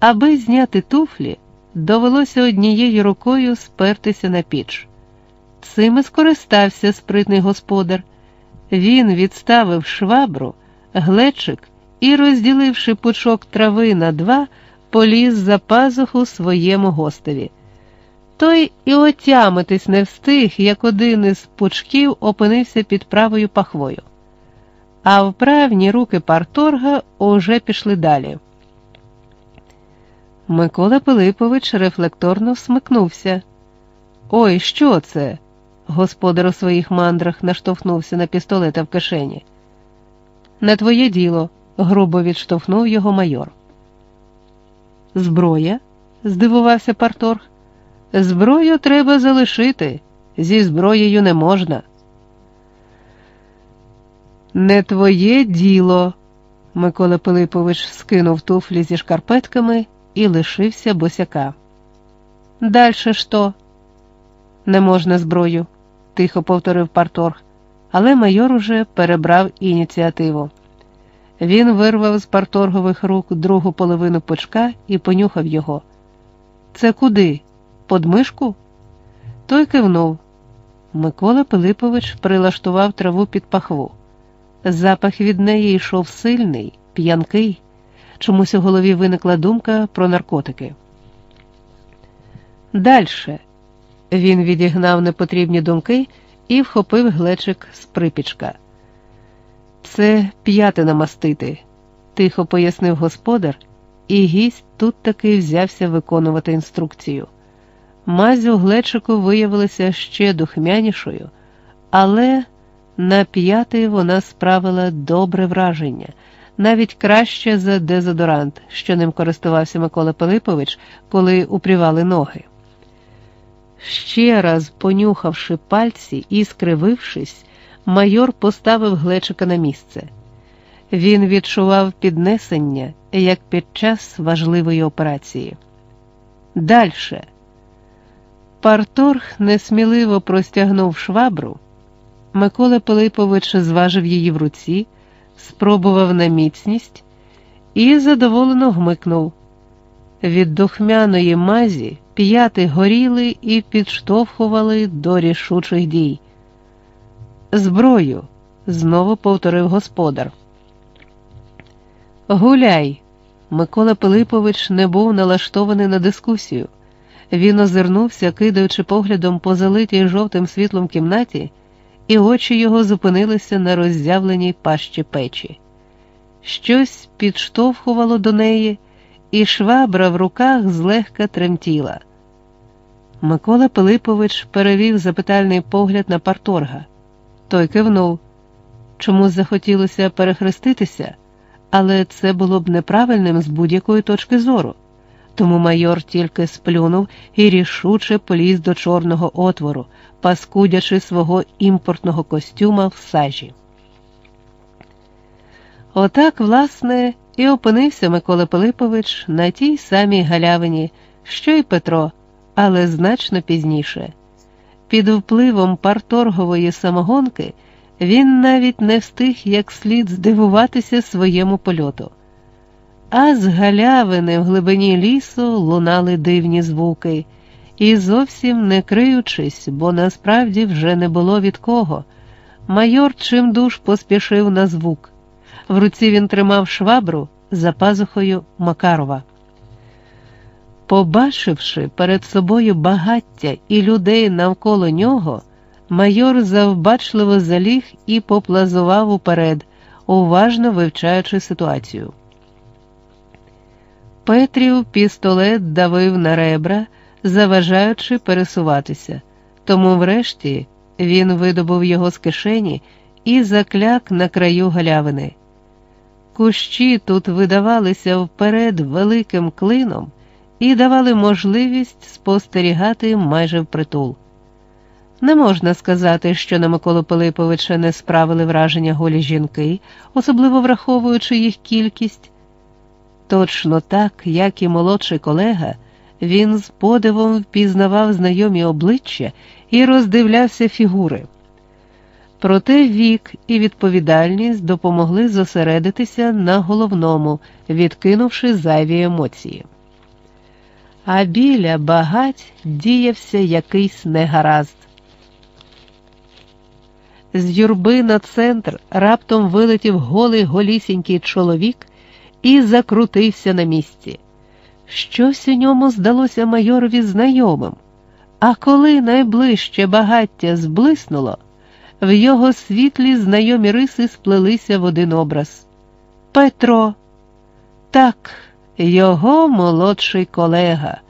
Аби зняти туфлі, довелося однією рукою спертися на піч. Цим і скористався спритний господар. Він відставив швабру, глечик і, розділивши пучок трави на два, поліз за пазуху своєму гостеві. Той і отямитись не встиг, як один із пучків опинився під правою пахвою. А вправні руки парторга уже пішли далі. Микола Пилипович рефлекторно всмикнувся. Ой, що це? Господар у своїх мандрах наштовхнувся на пістолета в кишені. Не твоє діло, грубо відштовхнув його майор. Зброя? здивувався парторг. Зброю треба залишити, зі зброєю не можна. Не твоє діло, Микола Пилипович скинув туфлі зі шкарпетками і лишився босяка. Дальше що? Не можна зброю, тихо повторив парторг, але майор уже перебрав ініціативу. Він вирвав з парторгових рук другу половину пучка і понюхав його. Це куди? Под мишку?» Той кивнув. Микола Пилипович прилаштував траву під пахву. Запах від неї йшов сильний, п'янкий. Чомусь у голові виникла думка про наркотики. Дальше він відігнав непотрібні думки і вхопив глечик з припічка. Це п'яти намастити, тихо пояснив господар, і гість тут таки взявся виконувати інструкцію. Мазь у глечику виявилася ще духмянішою, але на п'ятий вона справила добре враження, навіть краще за дезодорант, що ним користувався Микола Пилипович, коли упрівали ноги. Ще раз понюхавши пальці і скривившись, майор поставив глечика на місце. Він відчував піднесення, як під час важливої операції. Дальше. Парторг несміливо простягнув швабру. Микола Пилипович зважив її в руці, спробував на міцність і задоволено гмикнув. Від духмяної мазі п'яти горіли і підштовхували до рішучих дій. Зброю, знову повторив господар. Гуляй. Микола Пилипович не був налаштований на дискусію. Він озирнувся, кидаючи поглядом по залитій жовтим світлом кімнаті, і очі його зупинилися на роззявленій пащі печі. Щось підштовхувало до неї, і швабра в руках злегка тремтіла. Микола Пилипович перевів запитальний погляд на парторга. Той кивнув. Чомусь захотілося перехреститися, але це було б неправильним з будь-якої точки зору. Тому майор тільки сплюнув і рішуче поліз до чорного отвору, паскудячи свого імпортного костюма в сажі. Отак, власне, і опинився Микола Пилипович на тій самій галявині, що й Петро, але значно пізніше. Під впливом парторгової самогонки він навіть не встиг як слід здивуватися своєму польоту а з галявини в глибині лісу лунали дивні звуки, і зовсім не криючись, бо насправді вже не було від кого. Майор чимдуж поспішив на звук. В руці він тримав швабру за пазухою Макарова. Побачивши перед собою багаття і людей навколо нього, майор завбачливо заліг і поплазував уперед, уважно вивчаючи ситуацію. Петрів пістолет давив на ребра, заважаючи пересуватися, тому врешті він видобув його з кишені і закляк на краю галявини. Кущі тут видавалися вперед великим клином і давали можливість спостерігати майже впритул. Не можна сказати, що на Миколу Пилиповича не справили враження голі жінки, особливо враховуючи їх кількість. Точно так, як і молодший колега, він з подивом впізнавав знайомі обличчя і роздивлявся фігури. Проте вік і відповідальність допомогли зосередитися на головному, відкинувши зайві емоції. а біля багать діявся якийсь негаразд. З юрби на центр раптом вилетів голий голісінький чоловік і закрутився на місці. Щось у ньому здалося майорові знайомим, а коли найближче багаття зблиснуло, в його світлі знайомі риси сплелися в один образ. Петро, так, його молодший колега.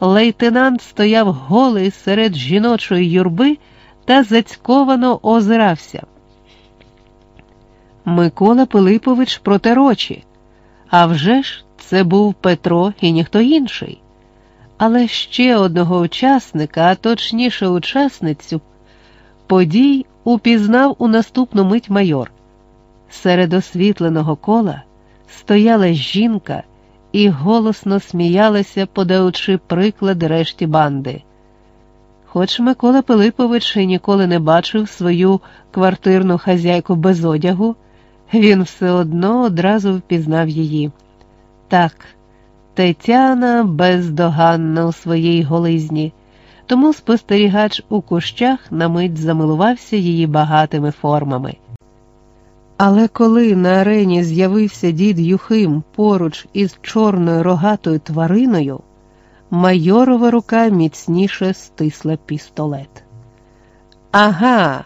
Лейтенант стояв голий серед жіночої юрби та зацьковано озирався. Микола Пилипович протер очі. А вже ж це був Петро і ніхто інший. Але ще одного учасника, а точніше учасницю, подій упізнав у наступну мить майор. Серед освітленого кола стояла жінка і голосно сміялася, подаючи приклад решті банди. Хоч Микола Пилипович ніколи не бачив свою квартирну хазяйку без одягу, він все одно одразу впізнав її. Так, Тетяна бездоганна у своїй голизні, тому спостерігач у кущах на мить замилувався її багатими формами. Але коли на арені з'явився дід Юхим поруч із чорною рогатою твариною, майорова рука міцніше стисла пістолет. Ага,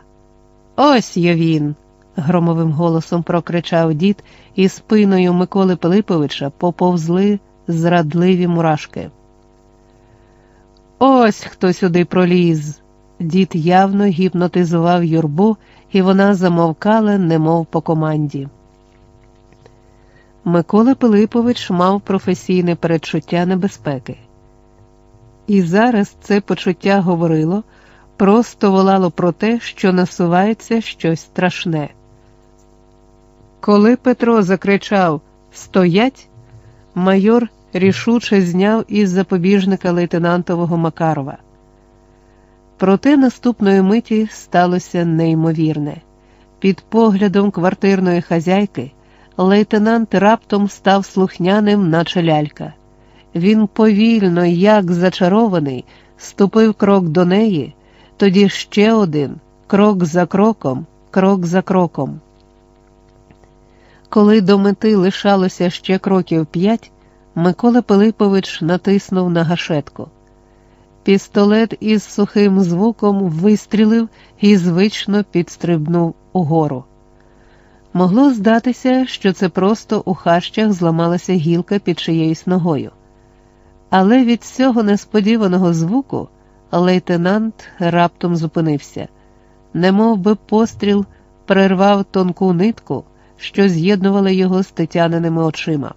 ось я він, громовим голосом прокричав дід, і спиною Миколи Пилиповича поповзли зрадливі мурашки. Ось хто сюди проліз. Дід явно гіпнотизував юрбу, і вона замовкала, немов по команді. Микола Пилипович мав професійне передчуття небезпеки. І зараз це почуття говорило, просто волало про те, що насувається щось страшне. Коли Петро закричав Стоять, майор рішуче зняв із запобіжника лейтенантового Макарова. Проте наступної миті сталося неймовірне. Під поглядом квартирної хазяйки лейтенант раптом став слухняним, наче лялька. Він повільно, як зачарований, ступив крок до неї, тоді ще один крок за кроком, крок за кроком. Коли до мети лишалося ще кроків п'ять, Микола Пилипович натиснув на гашетку. Пістолет із сухим звуком вистрілив і звично підстрибнув угору. Могло здатися, що це просто у хащах зламалася гілка під чиєюсь ногою. Але від цього несподіваного звуку лейтенант раптом зупинився, немов би постріл перервав тонку нитку, що з'єднували його з тетяниними очима.